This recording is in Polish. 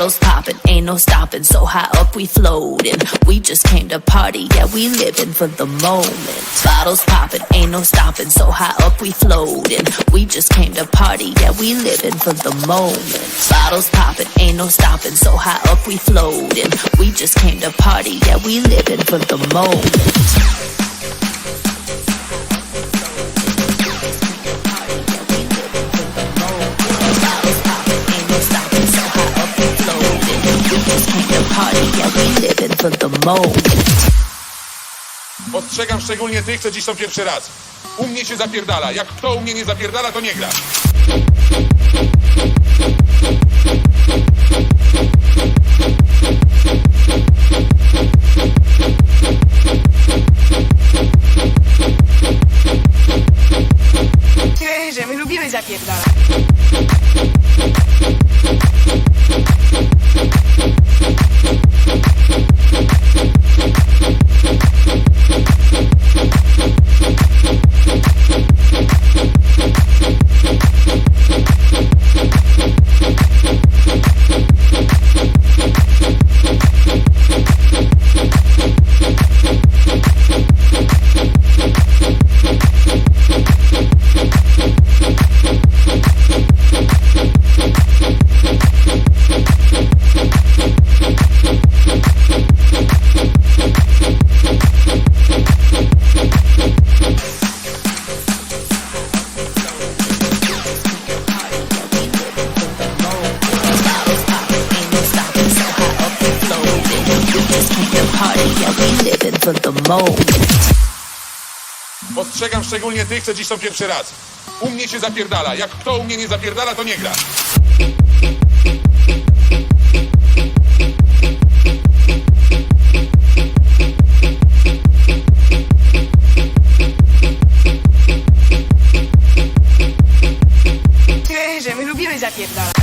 Bottles popping, ain't no stopping. So high up we floating. We just came to party, yeah, we living for the moment. Bottles popping, ain't no stopping. So high up we floating. We just came to party, yeah, we living for the moment. Bottles popping, ain't no stopping. So high up we floating. We just came to party, yeah, we living for the moment. Party, yeah, we living for the moment. Ostrzegam szczególnie tych, co dziś są pierwszy raz. U mnie się zapierdala. Jak kto u mnie nie zapierdala, to nie gra. living for the moment. Ostrzegam szczególnie tych, co dziś są pierwszy raz. U mnie się zapierdala. Jak kto u mnie nie zapierdala, to nie gra. Że my lubimy zapierdalać.